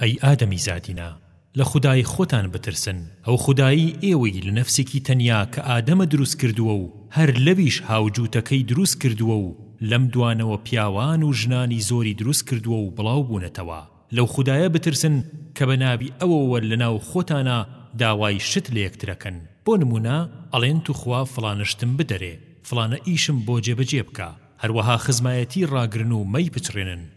ئەی ئادەمیزادینە لە خودای خۆتان بترسن، ئەو خودایەی ئێوەی لە نەفسێکی تەنیا کە ئادەمە دروست کردووە و هەر لەویش هاوجووتەکەی دروست کردووە و لەم دوانەوە پیاوان و ژنانی زۆری دروست کردووە و بڵاو بوونەتەوە لەو خودایە بترسن کە بە ناوی ئەوەوە لە ناو خۆتانا داوای شت لە یەکترەکەن بۆ نموونە ئەڵێن توخوا فڵانە شتم بدەرێ فڵانە ئیشم بۆ جێبەجێ بکە هەروەها خزمایەتی ڕاگرن و مەیپچڕێنن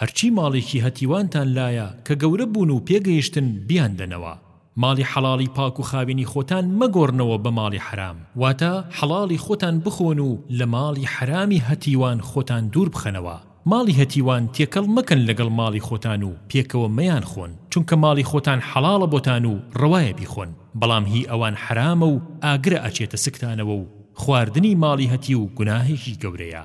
هەرچی ماڵێکی هەتیوانتان لایە کە گەورە بوون و پێگەیشتن بیاندەنەوە ماڵی حەڵاڵی پاک و خاوێنی خۆتان مەگۆڕنەوە بە ماڵی حەرام واتە حەڵاڵی خۆتان بخۆن و لە ماڵی حەرامی هەتیوان خۆتان دوور بخەنەوە ماڵی هەتیوان تێکەڵ مەکەن لەگەڵ ماڵی خۆتان و پێکەوە مەیانخۆن چونکە ماڵی خۆتان حەڵاڵە بۆتان و ڕەوایە بیخۆن بەڵام هی ئەوان حەرامە و ئاگرە ئەچێتە سکتانەوە و خواردنی ماڵی هەتیو گوناهێکی گەورەیە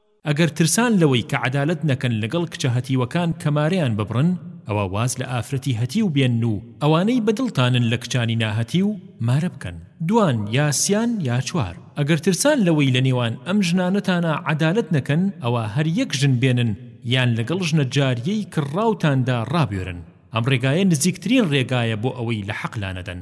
ئەگەر ترسان لەوەی کە عەدالەت نەکەن لەگەڵ کچە هەتیوەکان کەمارەیان ببڕن ئەوا واز لە ئافرەتی هەتیو بێنن و ئەوانەی بە دڵتانن لە کچانی ناهەتیو مارە بکەن دوان یا سیان یا چوار ئەگەر ترسان لەوەی لە نێوان ئەم ژنانەتانا عەدالەت نەکەن ئەوا هەر یەک ژن بێنن یان لەگەڵ ژنە جاریەی کڕڕاوتاندا ڕابوێرن ئەم ڕێگایە نزیکترین ڕێگایە بۆ ئەوەی لە حەق لانەدەن.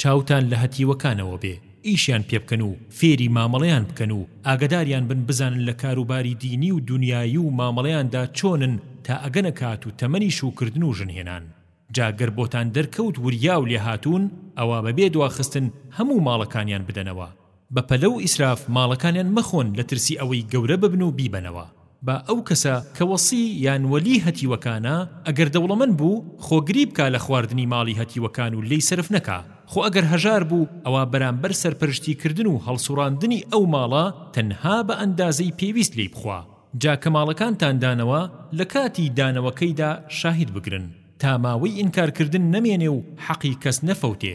چاوتان لە هەتیوەکانەوە بێ، ئیشیان پێ بکەن و فێری مامەڵەیان بکەن و ئاگەداریان بن بزانن لە کاروباری دینی و دونیایی و مامەڵەیاندا چۆنن تا ئەگەنە کات و تەمەنی شووکردن و ژن هێنان جا گەر بۆتان دەرکەوت وریا و لێهاتوون ئەوا بەبێ دواخستن هەموو ماڵەکانیان بدەنەوە بە پەلە و ئیسراف ماڵەکانیان مەخۆن لە ترسی ئەوەی گەورە ببن و بیبەنەوە با ئەو کەسە کە وەسی یان وەلی هەتیوەکانە ئەگەر دەوڵەمەند بوو خۆگری بکا لە خواردنی ماڵی هەتیوەکان و لێی سەرف نەکا خۆ ئەگەر هەژار بوو ئەوا بەرامبەر سەرپەرشتی کردن و هەڵسوڕاندنی ئەو ماڵە تەنها بە ئەندازەی پێویست لێی بخوا جا کە ماڵەکانتان دانەوە لە کاتی دانەوەکەیدا شاهید بگرن تا ماوەی ئینکارکردن نەمێنێ و حەقی کەس نەفەوتێ.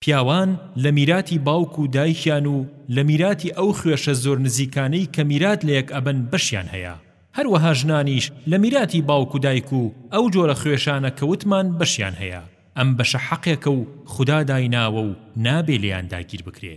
پیاوان لە میراتی باوک و دایکیان و لە میراتی ئەو خوێشە زۆر نزیکانەی کە میرات لەیەک ئەبەن بەشیان هەیە هەروەها ژنانیش لە میراتی باوک و دایک و ئەو جۆرە خوێشانە کە وتمان بەشیان هەیە ئەم بەشە حەقێکە و خودا دایناوە و نابێ لێیان داگیر بکرێ.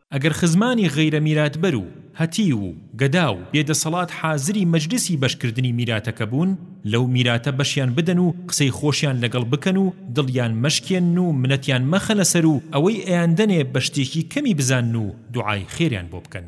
ئەگەر خزمانی غەیرە میراتبەر و هەتیو و گەدا و بێ دەسەڵات حازری مەجلسی بەش کردنی میراتەکە بوون لەو میراتە بەشیان بدەن و قسەی خۆشیان لەگەڵ بکەن و دڵیان مەشکێنن و منەتیان مەخەنە سەر و ئەوەی ئەیاندەنێ بە شتێکی کەمی بزانن و دوعای خێریان بۆ بکەن.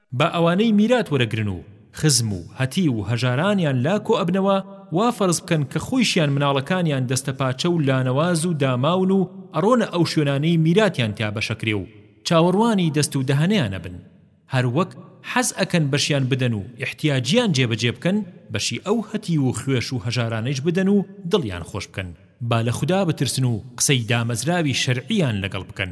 با ئەوانەی میرات وەرەگرن و خزم و هەتیو و هەژارانیان لا کۆ ئەبنەوە وا فەرز بکەن کە خۆیشیان مناڵەکانیان دەستە پاچە و لانەواز و داماون و ئەڕۆنە ئەو شوێنانەی میراتیان تیا بەشەکرێ و چاوەڕوانی دەست و دەهەنیان ئەبن هەر وەک حەز ئەکەن بەشیان بدەن و ئیحتیاجیان جێ بەجێ بکەن بەشی ئەو هەتیو و خوێش و هەژارانەیش بدەن و دڵیان خۆش بکەن با لە خودا بترسن و قسەی دامەزراوی شەرعیان لەگەڵ بکەن.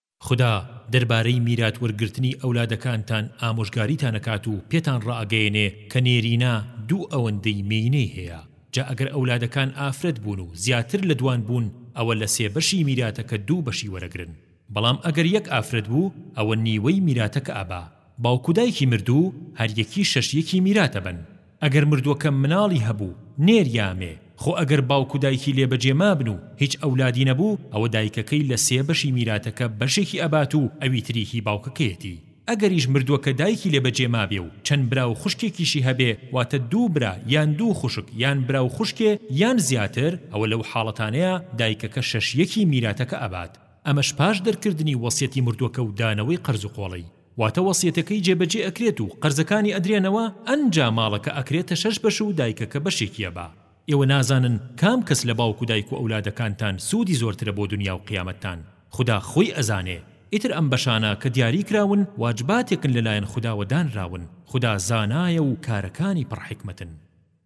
خودا دەربارەی میرات وەرگرتنی ئەولادەکانتان ئامۆژگاریتان ئەکات و پێتان ڕائەگەیەنێ کە نێرینە دوو ئەوەندەی مێینەی هەیە، جا ئەگەر ئەولادەکان ئافرەت بوون و زیاتر لە دوان بوون ئەوە لە سێ بەشی میراتەکە دوو بەشی وەرەگرن، بەڵام ئەگەر یەک ئافرەت بوو ئەوە نیوەی میراتەکئ ئەبا. باوک و دایکی مردوو هەریەکی شەش یەکی میراتە بەن ئەگەر مردووەکە مناڵی هەبوو نێر یا مێ خۆ ئەگەر باوک و دایکی لێ بەجێ مابن و هیچ ئەولادی نەبوو ئەوە دایکەکەی لە سێ بەشی میراتەکە بەشێکی ئەبات و ئەوی تری هی باوکەکەیەتی ئەگەریش مردووەکە دایکی لێ بەجێ مابێ و چەند برا و خوشکێکیشی هەبێ واتە دوو برا یان دوو خوشک یان برا و خوشکێ یان زیاتر ئەوە لەو حاڵەتانەیا دایکەکە شەش یەکی میراتەکە ئەبات ئەمەش پاش دەرکردنی وەسیەتی مردووەکە و دانەوەی قەرز و قۆڵی واتە وەسیەتەکەی جێبەجێ ئەکرێت و قەرزەکانی ئەدرێنەوە ئەنجا ماڵەکە ئەکرێتە شەش بەش و دایکەکە بەشێکیە با ئێوە نازانن کام کەس لە باوک و دایک و ئەولادەکانتان سودی زۆرترە بۆ دنیا و قیامەتتان خودا خۆی ئەزانێ ئیتر ئەم بەشانە کە دیاری کراون واجباتێکن لەلایەن خوداوە دانراون خودا زانایە و کارەکانی پڕ حیکمەتن.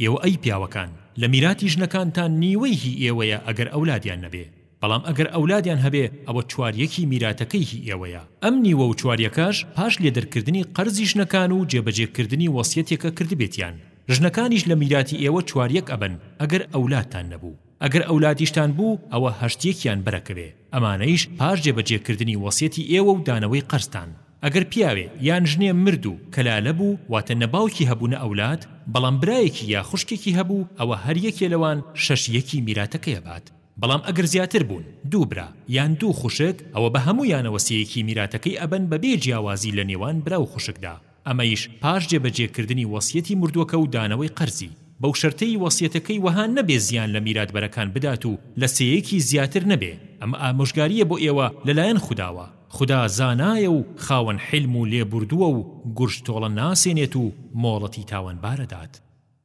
ئێوە ئەی پیاوەکان لە میراتی ژنەکانتان نیوەی هی ئێوەیە ئەگەر ئەولادیان نەبێ بەڵام ئەگەر ئەولادیان هەبێ ئەوە چوار یەکی میراتەکەی هی ئێوەیە ئەم نیوە و چوار یەکەش پاش لێدەرکردنی قەرزی ژنەکان و جێبەجێ کردنی وەسیەتێکە کردبێتیان ژنەکانیش لە میراتی ئێوە چوار یەک ئەبەن ئەگەر ئەولادتان نەبوو ئەگەر ئەولادیشتان بوو ئەوە هەشت یەکیان بەرەکەوێ ئەمانەیش پاش جێبەجێ کردنی وەسیەتی ئێوە و دانەوەی قەرزتان ئەگەر پیاوێ یان ژنێ مرد و کەلالە بوو واتە نە باوکی هەبوو نە ئەولاد بەڵام برایەکی یا خوشکێکی هەبوو ئەوە هەر یەکێ لەوان شەش یەکی میراتەکەی ئەبات بەڵام ئەگەر زیاتر بوون دوو برا یان دوو خوشک ئەوە بە هەموویانەوە سێ یەکی میراتەکەی ئەبەن بەبێ جیاوازی لە نێوان برا و خوشکدا ئەمەیش پاش جێبەجێکردنی وەسیەتی مردووەکە و دانەوەی قەرزی، بەو شەرتەی وەسیەتەکەی وەها نەبێ زیان لە میراتبەرەکان بدات و لە سێیەکی زیاتر نەبێ، ئەمە ئامۆژگارییە بۆ ئێوە لە لایەن خوداوە، خودا زانایە و خاوەن حیلم و لێبوردووە و گورج تۆڵە ناسێنێت و مۆڵەتی تاوانبارە دات.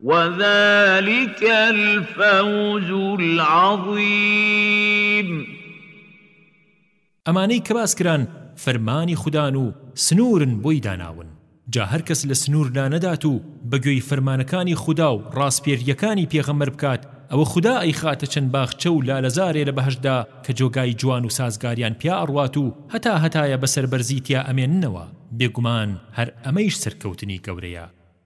وذلک الفوز العظیم ئەمانەی کە باس کران فەرمانی خودان و سنوورن بۆی داناون جا هەر کەس لە سنوور لانەدات و بە گوێی فەرمانەکانی خودا و ڕاسپێردییەکانی پێغەمبەر بکات ئەوە خودا ئەیخاتە چەند باخچە و لالەزارێ لە بەهەشتدا کە جۆگای جوان و سازگاریان پیا ئەڕوات و هەتا هەتایە بە سەربەرزی تیا ئەمێننەوە بێگومان هەر ئەمەیش سەرکەوتنی گەورەیە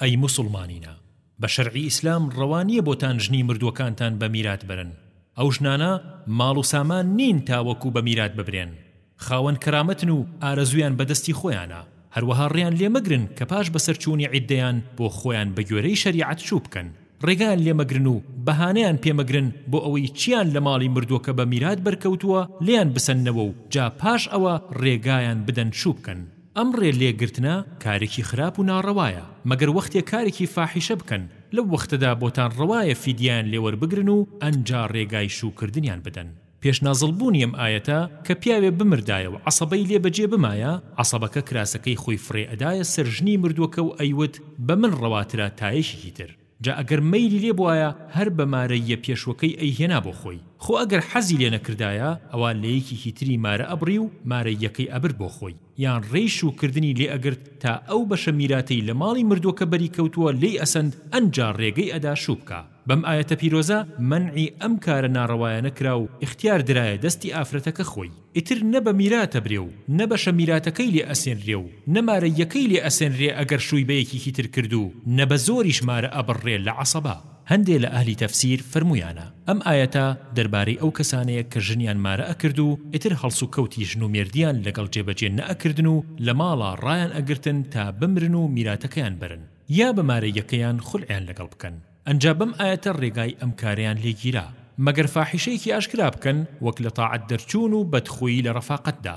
ئەی موسوڵمانینە بە شەرعی ئیسلام ڕەوا نیە بۆتان ژنی مردووەکانتان بە میرات برن ئەو ژنانە ماڵ و سامان نین تاوەکو بە میرات ببرێن خاوەن کەرامەتن و ئارەزوویان بە دەستی خۆیانە هەروەها ڕێیان لێ مەگرن کە پاش بەسەرچوونی عیددەیان بۆ خۆیان بە گوێرەی شەریعەت چوو بکەن ڕێگایان لێ مەگرن و بەهانەیان پێ مەگرن بۆ ئەوەی چییان لە ماڵی مردووەکە بە میرات بەرکەوتووە لێیان بسەننەوە و جا پاش ئەوە ڕێگایان بدەن چوو بکەن. ئەم ڕێ لێ گرتنە کارێکی خراپ و ناڕەوایە، مەگەر وەختێ کارێکی فاحیشە بکەن، لەو وەختەدا بۆتان ڕەوایە فیدیەیان لێ وەربگرن و ئەنجا ڕێگای شوو کردنیان بدەن. پێش نازڵ بوونی ئەم ئایەتە کە پیاوێ بمردایە و عەسەبەی لێ بەجێ بمایە، عەسەبەکە کراسەکەی خۆی فڕێ ئەدایە سەر ژنی مردووەکە و ئەیوت، بە من ڕەواترە تا یەکێکی تر. جا ئەگەر مەیلی لێ بوایە هەر بە مارەییە پێشوەکەی ئەیهێنا بۆ خۆی. خۆ ئەگەر حەزی لێ نەکردایە ئەوا لە یەکێکی تری مارە ئەبڕی و مارەییەکەی ئەبرد بۆ خۆی. یان ڕێی شووکردنی لێ ئەگرت تا ئەو بەشە میراتەی لە ماڵی مردووەکە بەری کەوتووە لێی ئەسەند ئەنجا ڕێگەی ئەدا شوو بکا بەم ئایەتە پیرۆزە مەنعی ئەم کارە ناڕەوایانە کرا و ئیختیار درایە دەستی ئافرەتەکە خۆی ئیتر نە بە میرات ئەبرێ و نە بەشە میراتەکەی لێ ئەسێنرێ و نە مارەییەکەی لێ ئەسێنرێ ئەگەر شووی بە یەکێکی تر کرد و نە بە زۆریش مارە ئەبڕرێ لە عەسەبە هەندێ لە ئەهلی تەفسیر فەرموویانە، ئەم ئایەتە دەربارەی ئەو کەسانەیە کە ژنیان مارە ئەکرد و ئیتر هەڵسوکەوتی ژن و مێردیان لەگەڵ جێبەجێ نەئەکردن و لە ماڵا ڕایان ئەگرتن تا بمرن و میراتەکەیان بەرن یا بە مارەییەکەیان خولعیان لەگەڵ بکەن ئەنجا بەم ئایەتە ڕێگای ئەم کارەیان لێ گیرا مەگەر فاحیشەیەکی ئاشکرا بکەن وەک لە تاعەت دەرچوون و بەدخۆیی لە ڕەفاقەتدا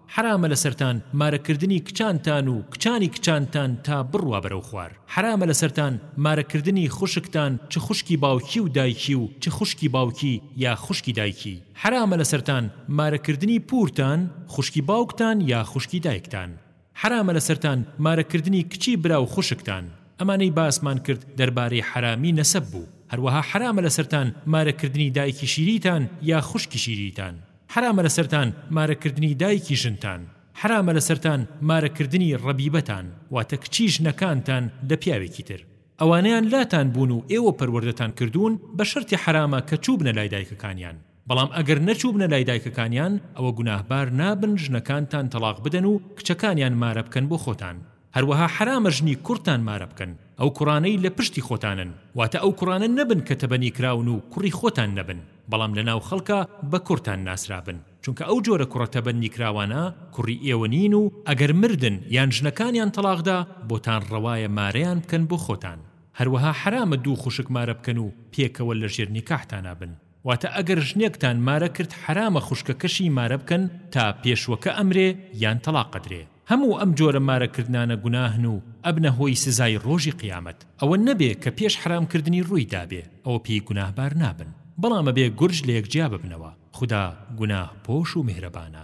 حەرامە لەسەرتان مارە کردنی کچانتان و کچانی کچانتان تا بڕوا بەرەو خوار حەرامە لەسەرتان مارە کردنی خوشکتان چ خوشکی باوکی و دایکی و چ خوشکی باوکی یا خوشکی دایکی حەرامە لەسەرتان مارە کردنی پورتان خوشکی باوکتان یا خوشکی دایکتان حەرامە لەسەرتان مارە کردنی کچی برا و خوشکتان ئەمانەی باسمان کرد دەربارەی حەرامی نەسەب بوو هەروەها حەرامە لەسەرتان مارە کردنی دایکی شیریتان یا خوشکی شیریتان حەرامە لەسەرتان مارە کردنی دایکی ژنتان حەرامە لەسەرتان مارە کردنی ڕەبیبەتان واتە کچی ژنەکانتان لە پیاوێکی تر ئەوانەیان لاتان بوون و ئێوە پەروەردەتان کردوون بە شەرتی حەرامە کە چووبنە لای دایکەکانیان بەڵام ئەگەر نەچووبنە لای دایکەکانیان ئەوە گوناهبار نابن ژنەکانتان تەڵاق بدەن و کچەکانیان مارە بکەن بۆ خۆتان هەروەها حەرامە ژنی کوڕتان مارە بکەن، ئەو کوڕانەی لە پشتی خۆتانن، واتە ئەو کوڕانە نەبن کە تەبەنی کراون و کوڕی خۆتان نەبن، بەڵام لە ناو خەڵکا بە کوڕتان ناسرابن، چونکە ئەو جۆرە کوڕە تەبەننی کراوانە کوڕی ئێوە نین و ئەگەر مردن یان ژنەکانیان تەڵاق دا بۆتان ڕەوایە مارەیان بکەن بۆ خۆتان، هەروەها حەرامە دوو خوشک مارە بکەن و پێکەوە لە ژێر نیکاحتانا بن. واتە ئەگەر ژنێکتان مارە کرد حەرامە خوشکەکەشی مارە بکەن تا پێشوەکە ئەمرێ یان تەڵاق ئەدرێ هەموو ئەم جۆرە مارە کردنانە گوناهن و ئەبنە هۆی سزای ڕۆژی قیامەت ئەوە نەبێ کە پێش حەرام کردنی ڕووی دابێ ئەوە پێی گوناهبار نابن بەڵام ئەبێ گورج لەیەک جیا ببنەوە خودا گوناه پۆش و میهرەبانە.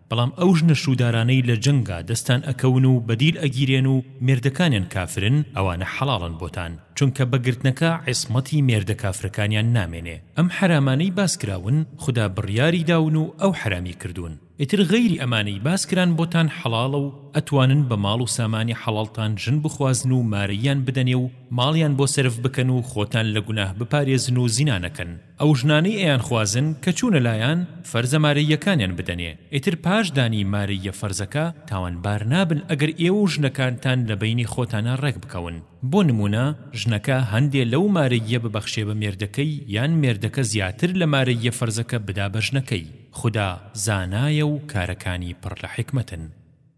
بەڵام ئەو ژنە شوودارانەی لە جەنگا دەستان ئەکەون و بەدیل ئەگیرێن و مێردەکانیان کافرن ئەوانە حەڵاڵن بۆتان چونکە بە گرتنەکە عیسمەتی مێردە کافرەکانیان نامێنێ ئەم حەرامانەی باس کراون خودا بڕیاری داون و ئەو حەرامی کردوون ئیتر غەیری ئەمانەی باس کران بۆتان حەڵاڵە و ئەتوانن بە ماڵ و سامانی حەڵاڵتان ژن بخوازن و مارەییان بدەنێ و ماڵیان بۆ سەرف بکەن و خۆتان لە گوناه بپارێزن و زینا نەکەن ئەو ژنانەی ئەیانخوازن کە چوونە لایان فەرزە مارەییەکانیان بدەنێ ئیتر پاش دانی مارەییە فەرزەکە تاوانبار نابن ئەگەر ئێوە و ژنەکانتان لە بەینی خۆتانا ڕێک بکەون بۆ نموونە ژنەکە هەندێ لەو مارەییە ببەخشێ بە مێردەکەی یان مێردەکە زیاتر لە مارەییە فەرزەکە بدا بە ژنەکەی خودا زانایە و کارەکانی پڕ لە حیکمەتن.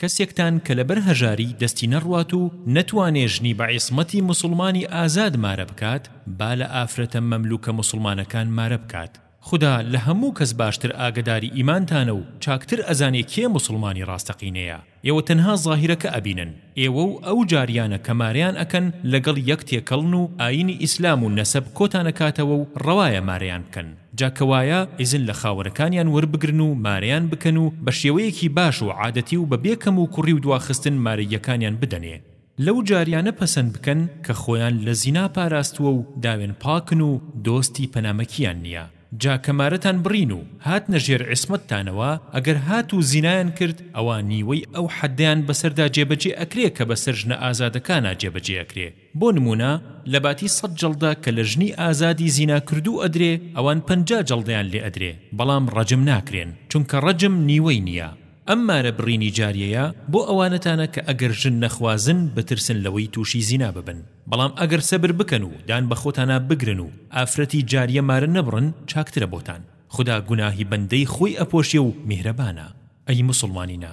کەسێکتان کە لەبەر هەژاری دەستی نەڕوات و نەتوانێ ژنی بە عیسمەتی موسوڵمانی ئازاد مارە بکات با لە ئافرەتە مەملوکە موسوڵمانەکان مارە بکات خودا لە هەموو کەس باشتر ئاگەداری ئیمانتانە و چاکتر ئەزانێ کێ موسوڵمانی ڕاستەقینەیە ئێوە تەنها زاهیرەکە ئەبینن ئێوە و ئەو جاریانە کە مارەیان ئەکەن لەگەڵ یەک تێکەڵن و ئاینی ئیسلام و نەسەب کۆتان ئەکاتەوە و ڕەوایە مارەیان بکەن جا کە وایە ئیزن لە خاوەنەکانیان وەربگرن و مارەیان بکەن و بە شێوەیەکی باش و عادەتی و بە بێ کەم و کوڕی و دواخستن مارەییەکانیان بدەنێ لەو جاریانە پەسەند بکەن کە خۆیان لە زینا پاراستووە و داوێن پاکن و دۆستی پەنامەکییان نییە جا کە مارەتان بڕین و هاتنە ژێر عیسمەتتانەوە ئەگەر هاتوو زینایان کرد ئەوا نیوەی ئەو حەددەیان بەسەردا جێبەجێ ئەکرێ کە بەسەر ژنە ئازادەکانا جێبەجێ ئەکرێ بۆ نموونە لە باتی سەد جەڵدە کە لە ژنی ئازادی زینا کردوو ئەدرێ ئەوان پەنجا جەڵدەیان لێ ئەدرێ بەڵام ڕەجم ناکرێن چونکە ڕەجم نیوەی نییە ئەم مارە بڕینی جاریەیە بۆ ئەوانەتانە کە ئەگەر ژن نەخوازن بترسن لەوەی تووشی زینا ببن بەڵام ئەگەر سەبر بکەن و دان بە خۆتانا بگرن و ئافرەتی جاریە مارە نەبڕن چاکترە بۆتان خودا گوناهی بەندەی خۆی ئەپۆشێ و میهرەبانە ئەی موسڵمانینە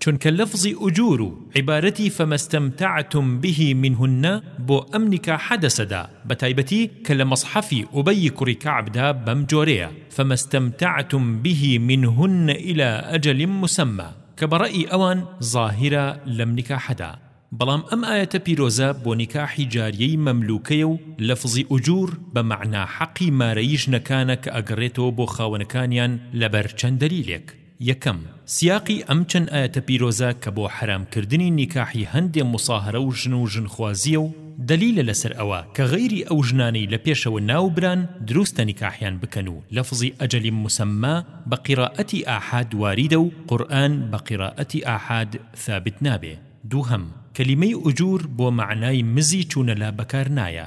چونکە لەفزی ئوجور و عیبارەتی فما استمتعتم به منهن بۆ ئەم نیکاحە دەسەدا بەتایبەتی کە لە مەسحەفی ئوبەی کوڕی کەعب دا بەم جۆرەیە فما استمتعتم به منهن الی اجل مسمی کە بە ڕەئی ئەوان زاهیرە لەم نیکاحەدا بەڵام ئەم ئایەتە پیرۆزە بۆ نیکاحی جاریەی مەملوکەیە و لەفزی ئوجور بە مەعنا حەقی مارەیی ژنەکانە کە ئەگەڕێتەوە بۆ خاوەنەکانیان لەبەر چەند دەلیلێک یەکەم، سیاقی ئەم چەند ئایەتە پیرۆزە کە بۆ حەرام کردنی نیکاحی هەندێ موساهەرە و ژن و ژن خوازیە و دەلیلە لەسەر ئەوە کە غەیری ئەو ژنانەی لە پێشەوە ناو بران دروستە نیکاحیان بکەن و لەفزی ئەجەل مسەما بە قیرائەتی ئاحاد واریدە و قورئان بە قیرائەتی ئاحاد ثابت نابێ دووهەم، کەلیمەی ئوجور بۆ مەعنای مزی چوونە لا بەکار نایە.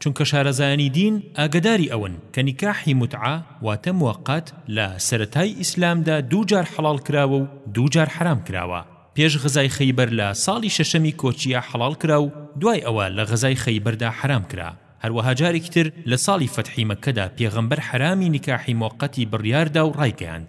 چونکە شارەزایانی دین ئاگەداری ئەوەن کە نیکاحی موتعە واتە موەقەت لە سەرەتای ئیسلامدا دوو جار حەڵاڵ کراوە و دوو جار حەرام کراوە پێش غەزای خەیبەر لە ساڵی شەشەمی کۆچیە حەڵاڵ کرا و دوای ئەوە لە غەزای خەیبەردا حەرام کرا هەروەها جارێکی تر لە ساڵی فەتحی مەککەدا پێغەمبەر حەرامی نیکاحی موەقەتی بڕیاردا و ڕایگەیاند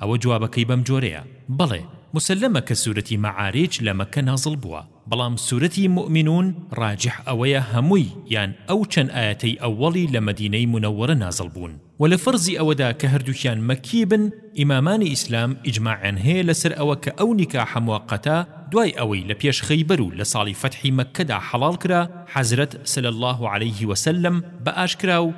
ئەوە جوابەکەی بەم جۆرەیە، بەڵێ، موسەلەمە کە سورەتی مەعاریج لە مەککە نازڵ بووە، بەڵام سورەتی موئمینون ڕاجح ئەوەیە هەمووی یان ئەو چەند ئایەتەی ئەوەڵی لە مەدینەی منەوەرە نازڵ بوون، وە لە فەرزی ئەوەدا کە هەردووکیان مەککی بن ئیمامانی ئیسلام ئیجماعیان هەیە لەسەر ئەوە کە ئەو نیکاحە موقەتە دوای ئەوەی لە پێش خەیبەر و لە ساڵی فەتحی مەککەدا حەڵاڵ کرا حەزرەت صلی اللە علیه وسلم بە ئاشکرا و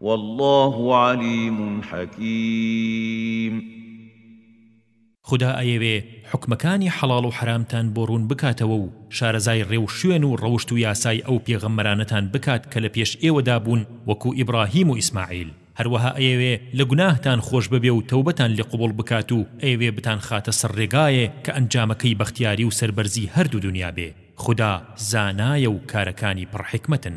واللە علیم حکیم. خودا ئەیەوێ حوکمەکانی حەڵاڵ و حەرامتان بۆ ڕوون بکاتەوە و شارەزای ڕێ و شوێن و ڕەوشت و یاسای ئەو پێغەمبەرانەتان بکات کە لە پێش ئێوەدا بوون وەکوو ئیبڕاهیم و ئیسماعیل هەروەها ئەیەوێ لە گوناهتان خۆش ببێ و تەوبەتان لێ قبووڵ بکات و ئەیەوێ بتانخاتە سەر ڕێگایێ کە ئەنجامەکەی بەختیاری و سەربەرزی هەردوو دونیا بێ خودا زانایە و کارەکانی پڕ حیکمەتن.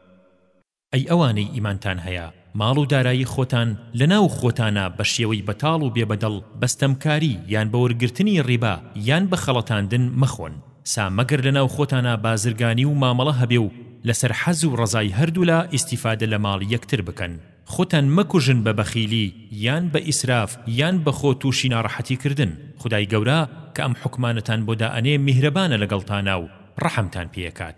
ئەی ئەوانەی ئیمانتان هەیە ماڵ و دارایی خۆتان لەناو خۆتانا بەشێوەی بەتاڵ و بێبەدەڵ بەستەمکاری یان بەوەرگرتنی ڕیبا یان بەخەڵەتاندن مەخۆن سا مەگەر لەناو خۆتانا بازرگانی و مامەڵە هەبێ و لەسەر حەز و ڕەزای هەردوولا ئیستیفادە لەماڵی یەکتر بکەن خۆتان مەکوژن بەبەخیلی یان بەئیسراف یان بەخۆ توشی ناڕەحەتی کردن خودای گەورە کە ئەم حوکمانەتان بۆ دائەنێ میهرەبانە لەگەڵتانا و ڕەحمتان پێ ئەکات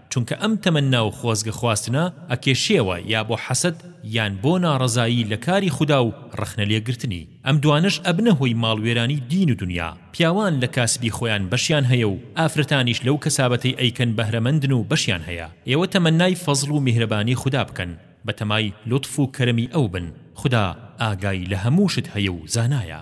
چونکە ئەم تەمەننا و خۆزگە خواستنە ئەکێشێوە یا بۆ حەسەد یان بۆ ناڕەزایی لە کاری خودا و ڕەخنە لێگرتنی ئەم دوانەش ئەبنە هۆی ماڵوێرانی دین و دونیا پیاوان لە کاسبی خۆیان بەشیان هەیە و ئافرەتانیش لەو کەسابەتەی ئەیکەن بەهرەمەندن و بەشیان هەیە ئێوە تەمەنای فەزڵ و میهرەبانی خودا بکەن بەتەمای لوتف و کەرەمی ئەو بن خودا ئاگای لە هەموو شت هەیە و زانایە.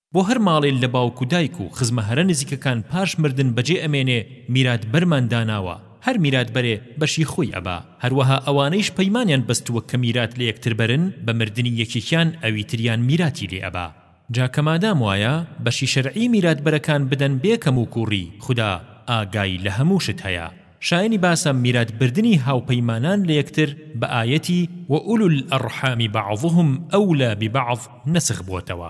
بۆ هەر ماڵێ لە باوک و دایک و خزمە هەرە نزیکەکان پاش مردن بەجێ ئەمێنێ میراتبەرمان داناوە هەر میراتبەرێ بەشی خۆی ئەبا هەروەها ئەوانەیش پەیمانیان بەستووە کە میرات لە یەکتر بەرن بە مردنی یەکێکیان ئەوی تریان میراتی لێ ئەبا جا کە مادام وایە بەشی شەرعی میراتبەرەکان بدەن بێ کەم و کووڕی خودا ئاگای لە هەموو شت هەیە شایەنی باسە میرات بردنی هاوپەیمانان لە یەکتر بە ئایەتی وئولو الارحام بعضهم اولی ببعض نەسخ بووەتەوە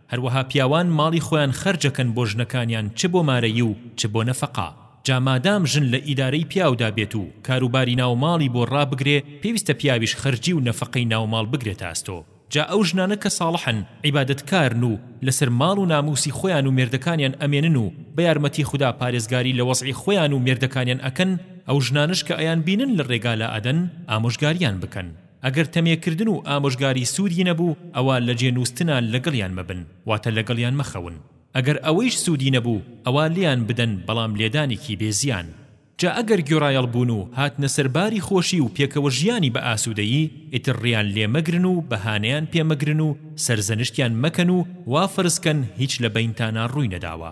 هەروەها پیاوان ماڵی خۆیان خەرجەکەن بۆ ژنەکانیان چ بۆ مارەیی و چ بۆ نەفەقە جا مادام ژن لە ئیدارەی پیاودا بێت و کاروباری ناو ماڵی بۆ ڕابگرێ پێویستە پیاویش خەرجی و نەفەقەی ناو ماڵ بگرێتە ئەستۆ جا ئەو ژنانە کە ساڵحن عیبادەتکارن و لەسەر ماڵ و ناموسی خۆیان و مێردەکانیان ئەمێنن و بە یارمەتی خودا پارێزگاری لە وەزعی خۆیان و مێردەکانیان ئەکەن ئەو ژنانەش کە ئەیانبینن لە ڕێگا لا ئەدەن ئامۆژگاریان بکەن ئەگەر تەمێکردن و ئامۆژگاری سوودی نەبوو، ئەوا لە جێ نووستنا لەگەڵیان مەبن، واتە لەگەڵیان مەخەون. ئەگەر ئەوەیش سوودی نەبوو، ئەوا لێیان بدەن بەڵام لێدانێکی بێ زیان. جا ئەگەر گوێڕایەڵ بوون و هاتنە سەر باری خۆشی و پێکەوە ژیانی بە ئاسوودەیی، ئیتر ڕێیان لێ مەگرن و بەهانەیان پێ مەگرن و سەرزەنشتیان مەکەن و وا فەرزکەن هیچ لە بەینتانا ڕووی نەداوە.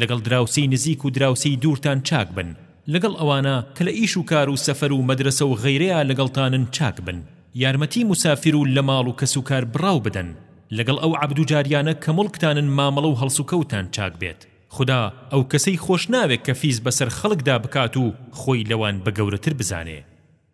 لەگەڵ دراوسێی نزیک و دراوسێی دوورتان چاک بن، لەگەڵ ئەوانە کە لە ئیش و کار و سەفەر و مەدرەسە و غەیرەیا لەگەڵتانن چاک بن، یارمەتی موسافر و لە ماڵ و کەس و کار بڕاو بدەن، لەگەڵ ئەو عەبد و جاریانە کە موڵکتانن مامەڵە و هەڵسوکەوتتان چاک بێت، خودا ئەو کەسەی خۆش ناوێ کە فیز بەسەر خەڵکدا بکات و خۆی لەوان بە گەورەتر بزانێ.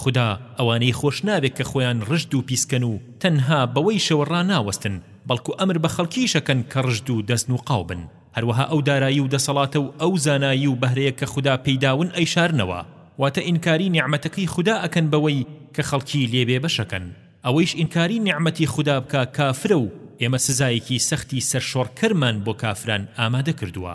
خودا ئەوانەی خۆش ناوێ کە خۆیان ڕژد و پیسکەن و تەنها بەوەیشەوە ڕاناوەستن بەڵکو ئەمر بە خەڵکیش ئەکەن کە ڕژد و دەست نوقاو بن هەروەها ئەو دارایی و دەسەڵاتە و ئەو زانایی و بەهرەیە کە خودا پێی داون ئەیشارنەوە واتە ئینکاری نیعمەتەکەی خودا ئەکەن بەوەی کە خەڵکی لێ بێ بەش ئەکەن ئەوەیش ئینکاری نیعمەتی خودا بکا کافرە و ئێمە سزایەکی سەختی سەرشۆڕکەرمان بۆ کافران ئامادە کردووە.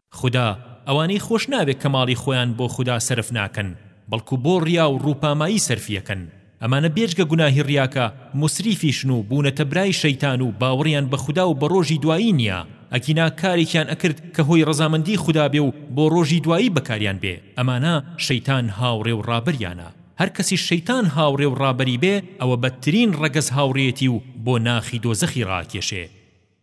خودا، ئەوانەی خۆش ناوێت کە ماڵی خۆیان بۆ خودا سەرف ناکەن، بەڵکو بۆ ڕیا و ڕووپامایی سەرفیەکەن، ئەمانە بێجگە گوناهی ڕیاکە موسریفیشن و بوونەتە برای شەیتان و باوەڕیان بە خودا و بە ڕۆژی دوایی نییە، ئەگینا کارێکیان ئەکرد کە هۆی ڕەزامەندی خودا بێ و بۆ ڕۆژی دوایی بەکاریان بێ، ئەمانە شەیتان هاوڕێ و ڕابەریانە، هەر کەسیش شەیتان هاوڕێ و ڕابەری بێ ئەوە بەدترین ڕەگەز هاوڕێیەتی و بۆ ناخی دۆزەخی ڕائەکێشێ.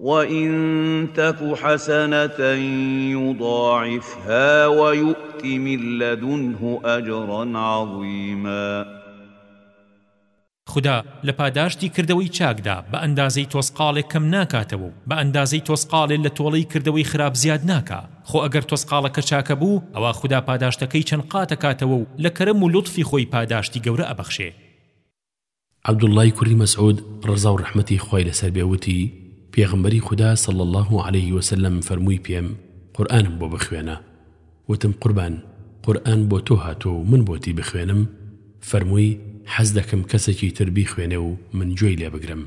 وَإِن تَکُ حَسَنَةً یُضَاعِفْهَا وَیُؤْتِ مِن لَّدُنْهُ أَجْرًا عَظِیمًا خودا لە پاداشتی کردەوەی چاکدا بە ئەندازەی تۆزقاڵێ کەم ناکاتەوە و بە ئەندازەی تۆزقاڵێ لە تۆڵەی کردەوەی خراپ زیاد ناکا خۆ ئەگەر تۆزقاڵەکە چاکە بوو ئەوا خودا پاداشتەکەی چەند قات ئەکاتەوە و لە کەرەم و لوتفی خۆی پاداشتی گەورە ئەبەخشێ عەبدوڵڵای کوڕی مەسعود ڕەزا و ڕەحمەتی خوای لەسەر بێ وتی، پێغەمبەری خودا صلی اللە علیە وسلم فەرمووی پێم، قورئانم بۆ بخوێنە. وتم، قوربان، قورئان بۆ تۆ هاتووە و من بۆتی بخوێنم؟ فەرمووی، حەز دەکەم کەسێکی تر بیخوێنێ و من گوێی لێ بگرم.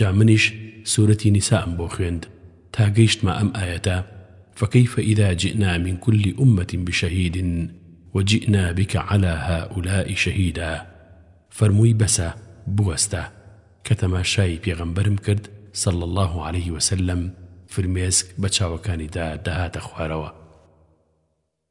جا منیش سورەتی نیسائم بۆ خوێند تا گەیشتمە ئەم ئایەتە، فکیف اذا جئنا من کل امە بشهید وجئنا بک علی هؤلاء شهیدا، فەرمووی بەسە بوەستە، کە تەماشای پێغەمبەرم کرد صلی اللە علیە وسلم فرمێسک بە چاوەکانیدا دەهاتە خوارەوە.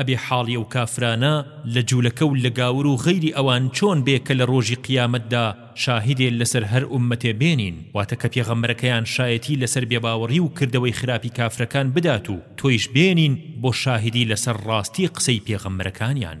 ئەبێ حاڵی ئەو کافرانە لە جولەکە و لەگاور و غەیری ئەوان چۆن بێ کە لە ڕۆژی قیامەتدا شاهیدێ لەسەر هەر ئوممەتێ بێنین واتە کە پێغەمبەرەکەیان شایەتی لەسەر بێباوەڕی و کردەوەی خراپی کافرەکان بدات و تۆیش بێنین بۆ شاهیدی لەسەر ڕاستی قسەی پێغەمبەرەکانیان.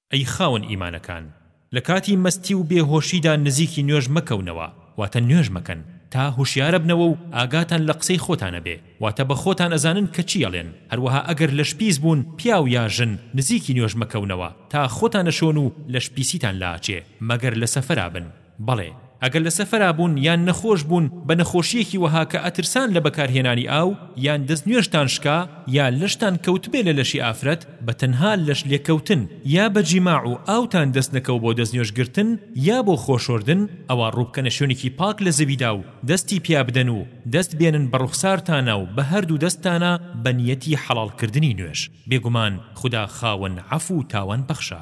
ئەی خاوەن ئیمانەکان! لە کاتی مەستی و بێ هۆشیدا نزیکی نوێژ مەکەونەوە، واتە نوێژ مەکەن، تا هوشیارەبنەوە و ئاگاتان لە قسەی خۆتانەبێ، واتە بە خۆتان ئەزانن کە چی ئەڵێن، هەروەها ئەگەر لەش پیس بوون، پیاو یا ژن، نزیکی نوێژ مەکەونەوە، تا خۆتان ئەشۆن و لەش پیسیتان لائەچێ، مەگەر لە سەفەرا بن. بەڵێ ئەگەر لە سەفەرا بوون یان نەخۆش بوون بە نەخۆشییەکی وەها کە ئەترسان لە بەکارهێنانی ئاو یان دەست نوێژتان شکا یا لەشتان کەوتبێ لە لەشی ئافرەت بە تەنها لەش لێکەوتن یا بە جیماع و ئاوتان دەست نەکەو بۆ دەست نوێژ گرتن یا بۆ خۆشۆردن ئەوا ڕووبکەنە شوێنێکی پاک لە زەویدا و دەستی پیا بدەن و دەست بێنن بە ڕوخسارتانا و بە هەردوو دەستتانا بە نیەتی حەڵاڵ کردنی نوێژ بێگومان خودا خاوەن عەفو و تاوان بەخشە.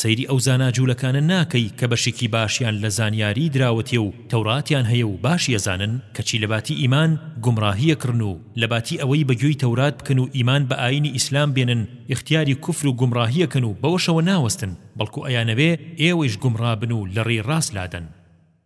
سەیری ئەو زانا جولەکانە ناکەی کە بەشیکی باشیان لە زانیاری دراوەتێ و تەوراتیان هەیە و باشی ئەزانن کەچی لە باتی ئیمان گومڕاهی ئەکڕن و لە باتی ئەوەی بە گوێی تەورات بکەن و ئیمان بە ئاینی ئیسلام بێنن ئیختیاری کوفر و گومڕاهی ئەکەن و بەوەشەوە ناوەستن بەڵکو ئەیانەوێ ئێوەیش گومڕا بن و لە ڕێی ڕاست لادەن.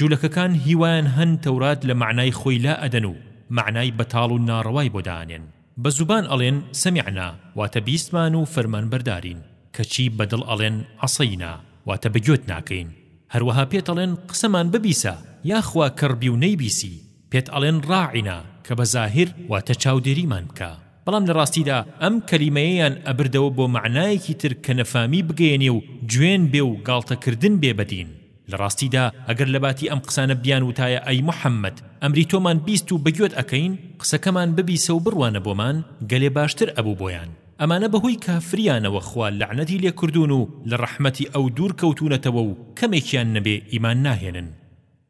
جولەکەکان هیوایان هەن تەورات لە مەعنای خۆی لا ئەدەن و مەعنای بەتاڵ و ناڕەوای بۆ دائەنێن بە زوبان ئەڵێن سەمیعنا واتە بیستمان و فەرمانبەردارین کەچی بە دڵ ئەڵێن عەسەینا واتە بە گوێت ناکەین هەروەها پێتەڵێن قسەمان ببیسە یاخوا کەڕ بی و نەیبیسی پێت ئەڵێن ڕاعینا کە بە زاهیر واتە چاودێریمان بکە بەڵام لە ڕاستیدا ئەم کەلیمەیەیان ئەبردەوە بۆ مەعنایەکی تر کە نەفامی بگەیەنێ و جوێن بێ و گاڵتەکردن بێ بە دین لە ڕاستیدا ئەگەر لە باتی ئەم قسانە بیان وتایە ئەی محەممەد ئەمری تۆمان بیست و بە گوێت ئەکەین قسەکەمان ببیسە و بڕوانە بۆمان گەلێ باشتر ئەبوو بۆیان ئەمانە بەهۆی کافریانەوە خوا لەعنەتی لێ کردوون و لە ڕەحمەتی ئەو دوور کەوتوونەتەوە و کەمێکیان نەبێ ئیمان ناهێنن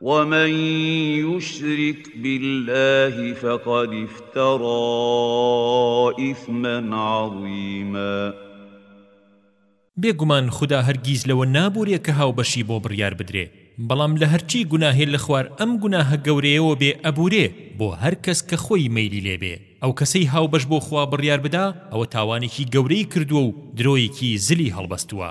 ومن یشرک باللە فقد افتری اثما عظیما بێگومان خودا هەرگیز لەوە نابورێ کە هاوبەشی بۆ بڕیار بدرێ بەڵام لە هەرچی گوناهێ لە خوار ئەم گوناهە گەورەیەوە بێ ئەبورێ بۆ هەر کەس کە خۆی مەیلی لێ بێ ئەو کەسەی هاوبەش بۆ خوا بڕیار بدا ئەوە تاوانێکی گەورەی کردووە و درۆیەکی زلی هەڵبەستووە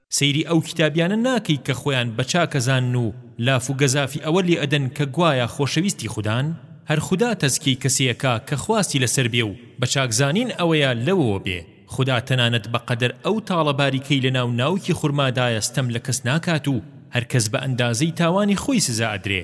سەیری ئەو کتابیانە ناکەی کە خۆیان بە چاکەزانن و لاف و گەزافی ئەوە لێ ئەدەن کە گوایا خۆشەویستی خودان؟ هەر خودا تەزکیەی کەسێ ئەکا کە خواستی لە سەر بێ و بە چاکزانین ئەوەیە لەوەوە بێ، خودا تەنانەت بە قەدەر ئەو تاڵە باریکەی لە ناو ناوکی خورمادایە ستەم لە کەس ناکات و هەر کەس بە ئەندازەی تاوانی خۆی سزا ئەدرێ.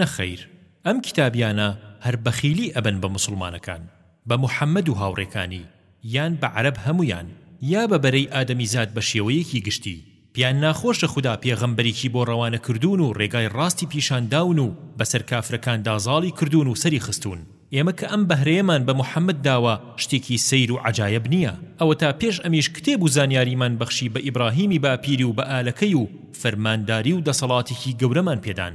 نەخەیر ئەم کیتابیانە هەر بەخیلی ئەبەن بە موسڵمانەکان بە محمد و هاوڕێکانی یان بە عەرەب هەمویان یا بە بەرەی ئادەمیزاد بە شێوەیەکی گشتی پیان ناخۆشە خودا پێغەمبەریکی بۆ ڕەوانە کردوون و ڕێگای ڕاستی پیشان داون و بەسەر کافرەکاندا زاڵی کردوون و سەری خستوون ئێمە کە ئەم بەهرەیەمان بە محمد داوە شتێکی سەیر و عەجایەب نیە ئەوەتا پێش ئەمیش کتێب و زانیاریمان بەخشی بە ئیبراهیمی باپیری و بە ئالەکەی و فەرمانداری و دەسەڵاتیکی گەورەمان پێدان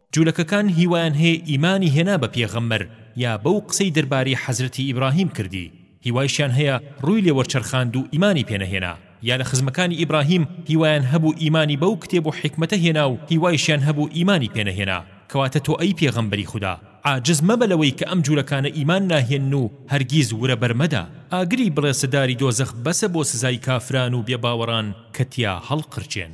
جولەکەکان هیوایان هەیە ئیمانی هێنا بە پێغەمبەر یا بەو قسەی دەربارەی حەزرەتی ئیبراهیم کردی هیوایشیان هەیە ڕووی لێ وەرچەرخاند و ئیمانی پێ نەهێنا یا لە خزمەکانی ئیبراهیم هیوایان هەبوو ئیمانی بەو کتێب و حیکمەتە هێنا و هیوایشیان هەبوو ئیمانی پێ نەهێنا کەواتە تۆ ئەی پێغەمبەری خودا عاجز مەبە لەوەی کە ئەم جولەکانە ئیمان ناهێنن و هەرگیز ورە بەر مەدە ئاگری بڵێسەداری دۆزەخ بەسە بۆ سزای کافران و بێباوەڕان کە تیا هەڵقرچێن.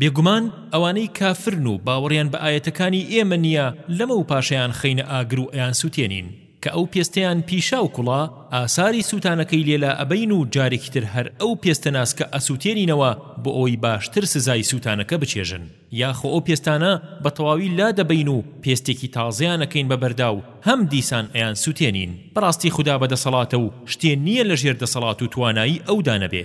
بێگومان ئەوانەی کافرن و باوەڕیان بە ئایەتەکانی ئێمە نییە لەمەو پاشیان خەینە ئاگر و ئەیان سوتێنین کە ئەو پێستەیان پیشاو کوڵا ئاساری سوتانەکەی لێلا ئەبەین و جارێکی تر هەر ئەو پێستە ناسکە ئەسوتێنینەوە بۆ ئەوەی باشتر سزای سوتانەکە بچێژن یاخۆ ئەو پێستانە بە تەواوی لا دەبەین و پێستێکی تازەیان ئەکەین بە بەردا و هەم دیسان ئەیان سوتێنین بەڕاستی خودا بە دەسەڵاتە و شتێ نییە لە ژێر دەسەڵات و توانایی ئەودا نەبێ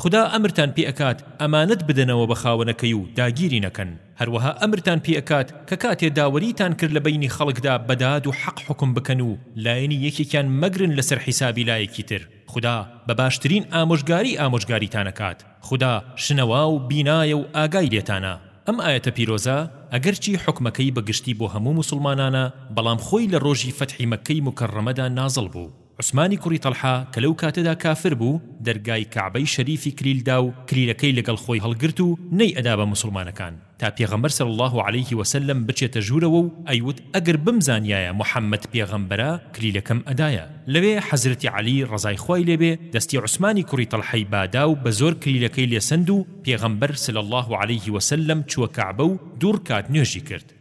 خودا ئەمرتان پێ ئەکات ئەمانەت بدەنەوە بە خاوەنەکەی و داگیری نەکەن، هەروەها ئەمرتان پێ ئەکات کە کاتێ داوەریتان کرد لە بەینی خەڵکدا بە داد و حەق حوکم بکەن و لایەنی یەکێکیان مەگرن لەسەر حیسابی لایەکی تر، خودا بە باشترین ئامۆژگاری ئامۆژگاریتان ئەکات، خودا شنەوا و بینایە و ئاگای لێتانە. ئەم ئایەتە پیرۆزە ئەگەرچی حوکمەکەی بە گشتی بۆ هەموو موسڵمانانە، بەڵام خۆی لە ڕۆژی فەتحی مەککەی موکەڕەمەدا نازڵ بوو، عوسمانی کوڕی تەڵحە کە لەو کاتەدا کافر بوو، دەرگای کەعبەی شەریفی کلیل دا و کلیلەکەی لەگەڵ خۆی هەڵگرت و نەی ئەدا بە موسڵمانەکان، تا پێغەمبەر صلی اللە علیه و سلم بچێتە ژوورەوە و ئەیوت ئەگەر بمزانیایە محمد پێغەمبەرە کلیلەکەم ئەدایە، لەوێ حەزرەتی عەلی ڕەزای خوای لێ بێ دەستی عوسمانی کوڕی تەڵحەی بادا و بە زۆر کلیلەکەی لێ سەند و پێغەمبەر صلی اللە علیه و سلم چووە کەعبە و دوو ڕکات نوێژی کرد.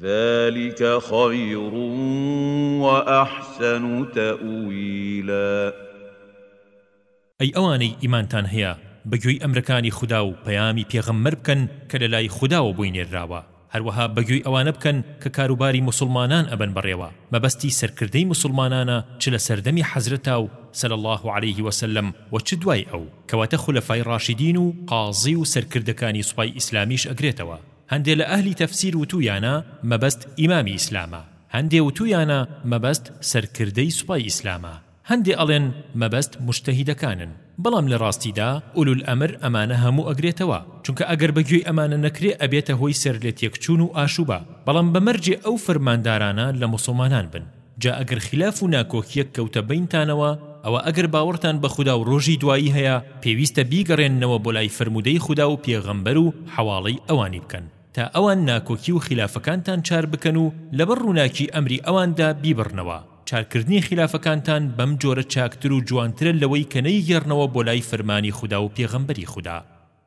ذلک خیر و احسن تأویلا ئەی ئەوانەی ئیمانتان هەیە بەگوێی ئەمرەکانی خودا و پەیامی پێغەممەر بکەن کە لەلای خوداوە بۆی نێرراوە هەروەها بەگوێی ئەوانە بکەن کە کاروباری موسڵمانان ئەبەن بەڕێوە مەبەستی سەرکردەی موسڵمانانە چ لە سەردەمی حەزرەتا و صلی اللە علیه وسلم و چ دوای ئەو کەواتە خولەفای ڕاشدین و قازی و سەرکردەکانی سوپای ئیسلامیش ئەگرێتەوە هەندێ لە ئەهلی تەفسیر وتوویانە مەبەست ئیمامی ئیسلامە، هەندێ وتوویانە مەبەست سەرکردەی سوپای ئیسلامە، هەندێ ئەڵێن مەبەست موجتەهیدەکانن، بەڵام لە ڕاستیدا ئولولئەمر ئەمانە هەموو ئەگرێتەوە، چونکە ئەگەر بە گوێی ئەمانە نەکرێ ئەبێتە هۆی سەرلێتێکچوون و ئاشووبە، بەڵام بە مەرجێ ئەو فەرماندارانە لە موسڵمانان بن. جا ئەگەر خیلاف و ناکۆکیەک کەوتە بەینتانەوە ئەوە ئەگەر باوەڕتان بە خودا و ڕۆژی دوایی هەیە پێویستە بیگەڕێننەوە بۆ لای فەرموودەی خودا و پێغەمبەر و حەواڵەی ئەوانی بکەن تا ئەوان ناکۆکی و خیلافەکانتان چار بکەن و لەبەر ڕووناکی ئەمری ئەواندا بیبڕنەوە چارکردنی خیلافەکانتان بەم جۆرە چاکتر و جوانترە لەوەی کە نەیگێڕنەوە بۆ لای فەرمانی خودا و پێغەمبەری خودا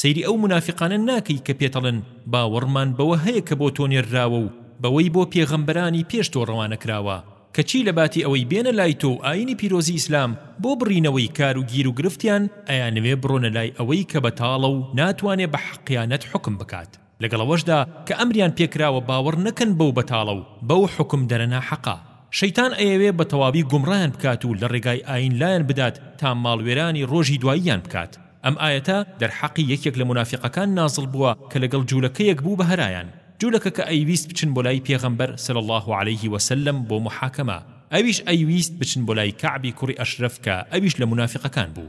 سەیری ئەو مونافیقانە ناکەی کە پێتەڵێن باوەڕمان بەوە هەیە کە بۆ تۆ نێرراوە و بەوەی بۆ پێغەمبەرانی پێش تۆ ڕەوانە کراوە کەچی لەباتی ئەوەی بێنە لای تۆ و ئاینی پیرۆزی ئیسلام بۆ بڕینەوەی کار و گیر و گرفتیان ئەیانەوێ بڕۆنە لای ئەوەی کە بەتاڵە و ناتوانێ بە حەقیانەت حوکم بکات لەگەڵ ئەوەشدا کە ئەمریان پێکراوە باوەڕ نەکەن بەو بەتاڵە و بەو حوکمدەرە ناحەقە. شەیتان ئەیەوێ بە تەواوی گومڕایان بکات و لە ڕێگای ئایین لایان بدات تا ماڵوێرانی ڕۆژی دواییان بکات. ئەم ئایەتە دەرحەقی یەکێک لە مونافیقەکان نازڵ بووە کە لەگەڵ جوولەکەیەک بوو بە هەرایان. جوولەکە کە ئەیویست بچن بۆ لای پێغەمبەر صلی اللە علیه و سلم بۆ موحاکەمە ئەویش ئەیویست بچن بۆ لای کەعبی کوڕی ئەشرەف کە ئەویش لە مونافیقەکان بوو.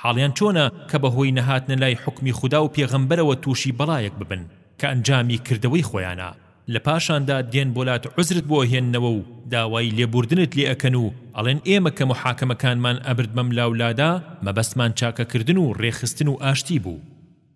حاڵیان چۆنە کە بە هۆی نەهاتنە لای حوکمی خودا و پێغەمبەرەوە تووشی بەڵایەک ببن کە ئەنجامی کردەوەی خۆیانە لە پاشاندا دێن بۆ لات عوزرت بۆ ئەهێننەوە و داوای لێبووردنت لێ ئەکەن و ئەڵێن ئێمە کە موحاکەمەکانمان ئەبرد بەم لاولادا مەبەستمان چاکەکردن و رێخستن و ئاشتی بوو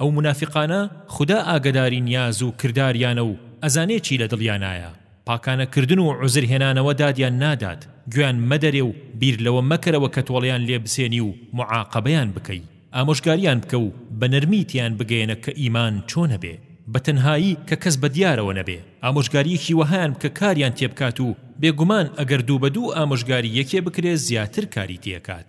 ئەو مونافیقانە خودا ئاگەداری نیاز و کرداریانە و ئەزانێ چی لە دڵیانایە پاکانە کردن و عوزر هێنانەوە دادیان نادات گوێان مەدەرێ و بیر لەوە مەکەرەوە کە تۆڵەیان لێ بسێنی و معاقەبەیان بکەی ئامۆژگاریان بکە و بە نەرمی تێیان بگەیەنە کە ئیمان چۆنە بێ بە تەنهایی کە کەس بە دیارەوە نەبێ ئامۆژگاریەکی وەهایان بکە کاریان تێ بکات و بێگومان ئەگەر دوو بە دوو ئامۆژگاری یەکێ بکرێ زیاتر کاری تێ کات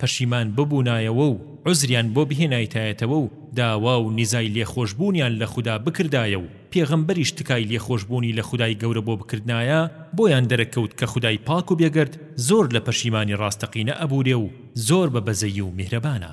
پەشیمان ببونایەوە و عوزریان بۆ بهێنایتایەتەوە و داوا و نیزای لێخۆشبوونیان لە خودا بکردایە و پێغەمبەریش تکای لێخۆشبوونی لە خودای گەورە بۆ بکردنایە بۆیان دەرەکەوت کە خودای پاک و بێگەرد زۆر لە پەشیمانی ڕاستەقینە ئەبورێ و زۆر بە بەزەیی و میهرەبانە.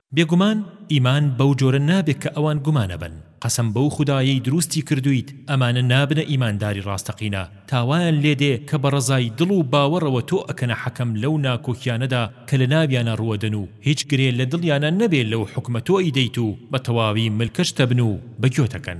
بێگومان ئیمان بەو جۆرە نابێت کە ئەوان گومان ئەبەن، قەسەم بەو خودایەی دروستی کردوویت ئەمانە نابنە ئیمانداری ڕاستەقینە تا وایان لێ دێ کە بە ڕەزای دڵ و باوەڕەوە تۆ ئەکەنە حەکەم لەو ناکۆکیانەدا کە لە ناویانا ڕووەدەن و هیچ گرێ لە دڵیانا نەبێ لەو حوکمە تۆ ئەیدەیت و بە تەواوی ملکەچتەبن و بە گوێتەکەن.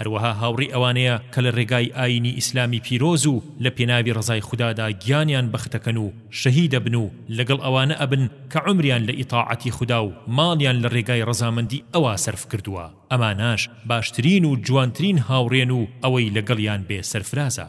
هەروەها هاوڕی ئەوانەیە کە لە ڕێگای ئاینی ئیسلامی پیرۆز و لە پێناوی ڕەزای خودادا گیانیان بەختەکەن و شەهیدەبن و لەگەڵ ئەوانە ئەبن کە عومریان لە ئیتاعەتی خودا و ماڵیان لە ڕێگای ڕەزامەندی ئەوا سەرف کردووە ئەمانەش باشترین و جوانترین هاوڕێن و ئەوەی لەگەڵیان بێ سەرفرازە.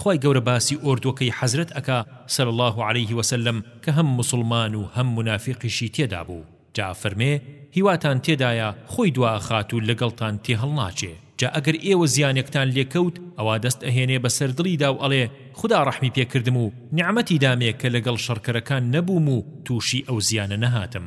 خوای گەورە باسی ئۆردوەکەی حەزرەت ئەکا صلی اللە علیە وسلم کە هەم موسڵمان و هەم منافیقیشی تێدابوو جا ئەفەرمێ هیواتان تێدایە خۆی دوائەخات و لەگەڵتان تێهەڵناچێ جا ئەگەر ئێوە زیانێکتان لێکەوت ئەوا دەست ئەهێنێ بەسەر دڵیدا و ئەڵێ خودا ڕەحمی پێکردم و نیعمەتی دامێ کە لەگەڵ شەڕکەرەکان نەبووم و تووشی ئەو زیانە نەهاتم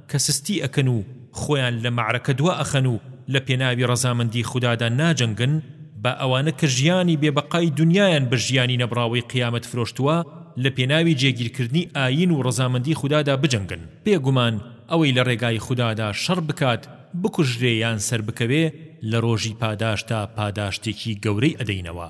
کە سستی ئەکەن و خۆیان لە مەعرەکە دوا ئەخەن و لە پێناوی ڕەزامەندی خودادا ناجەنگن، با ئەوانە کە ژیانی بێ بەقای دونیایان بە ژیانی نەبڕاوەی قیامەت فرۆشتووە لە پێناوی جێگیرکردنی ئایین و ڕەزامەندی خودادا بجەنگن، بێگومان ئەوەی لە ڕێگای خودادا شەڕ بکات بکوژرێ یان سەربکەوێ لە ڕۆژی پاداشتدا پاداشتێکی گەورەی ئەدەینەوە.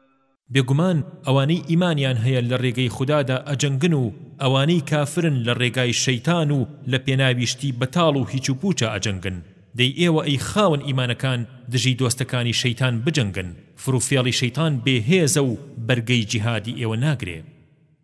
بێگومان ئەوانەی ئیمانیان هەیە لە ڕێگەی خودادا ئەجەنگن و ئەوانەی کافرن لە ڕێگای شەیتان و لە پێناوی شتی بەتاڵ و هیچ و پوچا ئەجەنگن دەی ئێوە ئەی خاوەن ئیمانەکان دژی دۆستەکانی شەیتان بجەنگن فروفێڵی شەیتان بێ هێزە و بەرگەی جیهادی ئێوە ناگرێ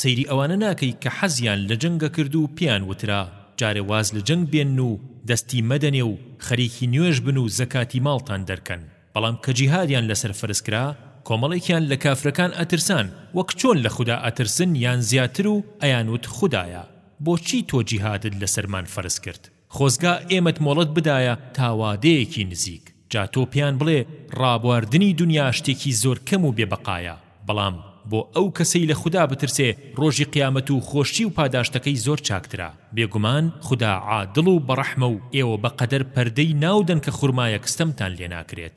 سەیری ئەوانە ناکەی کە حەزیان لە جەنگە کرد و پێیان وترا جارێ واز لە جەنگ بێنن و دەستی مەدەنێ و خەریکی نوێژ بن و زەکاتی ماڵتان دەرکەن بەڵام کە جیهادیان لەسەر فەرز کرا کۆمەڵێکیان لە کافرەکان ئەترسان وەک چۆن لە خودا ئەترسن یان زیاتر و ئەیان وت خودایە بۆچی تۆ جیهادت لەسەرمان فەرز کرد؟ خۆزگا ئێمەت مۆڵەت بدایە تا وادەیەکی نزیک، جا تۆ پێیان بڵێ ڕابواردنی دونیا شتێکی زۆر کەم و بێ بەقایە، بەڵام بۆ ئەو کەسەی لە خودا بترسێ ڕۆژی قیامەت و خۆشی و پاداشتەکەی زۆر چاکترە، بێگومان خودا عادڵ و بەڕەحمە و ئێوە بە قەدەر پەردەی ناودەن کە خورمایەک ستەمتان لێناکرێت.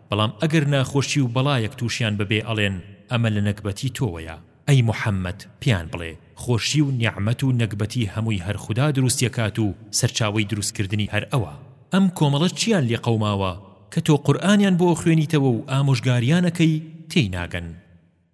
بەڵام ئەگەر ناخۆشی و بەڵایەک تووشیان ببێ ئەڵێن ئەمە لە نەگبەتی تۆوەیە، ئەی محەممەد پێیان بڵێ، خۆشی و نیعمەت و نەگبەتی هەمووی هەر خودا دروستیەکات و سەرچاوەی دروستکردنی هەر ئەوە. ئەم کۆمەڵە چییان لێ قەوماوە کە تۆ قورئانیان بۆ ئەخوێنیتەوە و ئامۆژگاریان ئەکەی تێی ناگەن.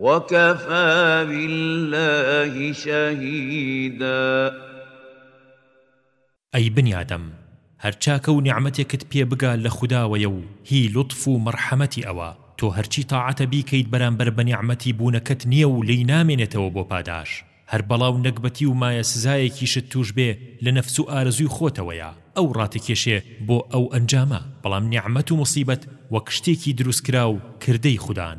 وکفی باللە شهیدا. ئەی بنیادەم هەر چاکە و نیعمەتێکت پێ بگا لە خوداوەیە و هی لوتف و مەرحەمەتی ئەوە، تۆ هەرچی تاعەتە بیکەیت بەرامبەر بە نیعمەتی بوونەکەت نییە و لێی نامێنێتەوە بۆ پاداش، هەر بەڵا و نەگبەتی و مایە سزایەکیشت تووش بێ لە نەفس و ئارەزووی خۆتەوەیە ئەو ڕاتەکێشێ بۆ ئەو ئەنجامە، بەڵام نیعمەت و موسیبەت وەک شتێکی دروستکراو کردەی خودان.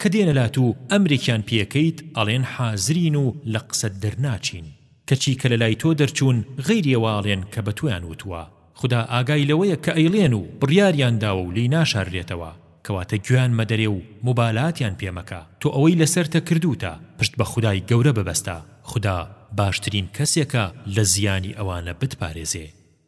کە دێنە لات و ئەمرێکیان پێکەیت ئەڵێن حازرین و لە قسەت دەرناچین کەچی کە لەلای تۆ دەرچوون غەیری ئەوە ئەڵێن کە بە تۆیان وتووە خودا ئاگای لەوەیە کە ئەیڵێن و بڕیاریان داوە و لێی ناشاررێتەوە کەواتە گوێیان مەدەرێ و موبالاتیان پێ مەکە تۆ ئەوەی لەسەرتە کردووتە پشت بە خودای گەورە ببەستە خودا باشترین کەسێکە لە زیانی ئەوانە بتپارێزێ.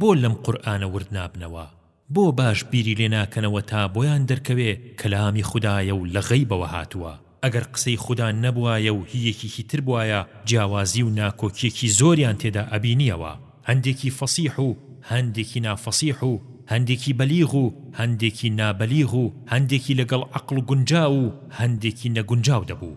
بۆ لەم قورئانە ورد نابنەوە بۆ باش بیری لێ ناکەنەوە تا بۆیان دەرکەوێ کەلامی خودایە و لە غەیبەوە هاتووە ئەگەر قسەی خودا نەبوایە و هی یەکێکی تر بوایە جیاوازی و ناکۆکیەکی زۆریان تێدا ئەبینیەوە هەندێکی فەسیح و هەندێکی نا فەسیح و هەندێکی بەلیغ و هەندێکی نا بەلیغ و هەندێکی لەگەڵ عەقڵ گونجاو و هەندێکی نەگونجاو دەبوو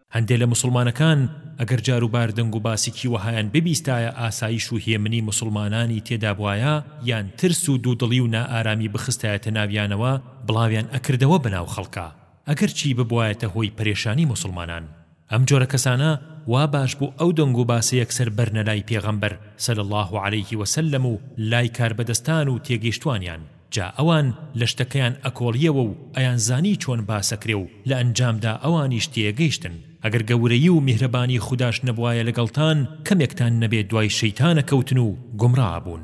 هەندێ لە موسڵمانەکان ئەگەر جاروبار دەنگوباسیکی وەهایان ببیستایە ئاسایش و هێمنی موسڵمانانی تێدابوایە یان ترس و دوودڵی و نائارامی بخستایەتە ناویانەوە بڵاویان ئەکردەوە بەناو خەڵکا ئەگەر چی ببوایەتە هۆی پەرێشانی موسڵمانان ئەم جۆرە کەسانە وا باش بوو ئەو دەنگ و باسە یەکسەر بەرنە لای پێغەمبەر صلی اللە علیه وسلم و لای کاربەدەستان و تێگەیشتوانیان جا ئەوان لە شتەکەیان ئەکۆڵیەوە و ئەیانزانی چۆن باسەکرێ و لە ئەنجامدا ئەوانیش تێگەیشتن ئەگەر گەورەیی و میهرەبانی خوداش نەبوایە لەگەڵتان کەمێکتان نەبێ دوای شەیتان ئەکەوتن و گومڕا ئەبوون.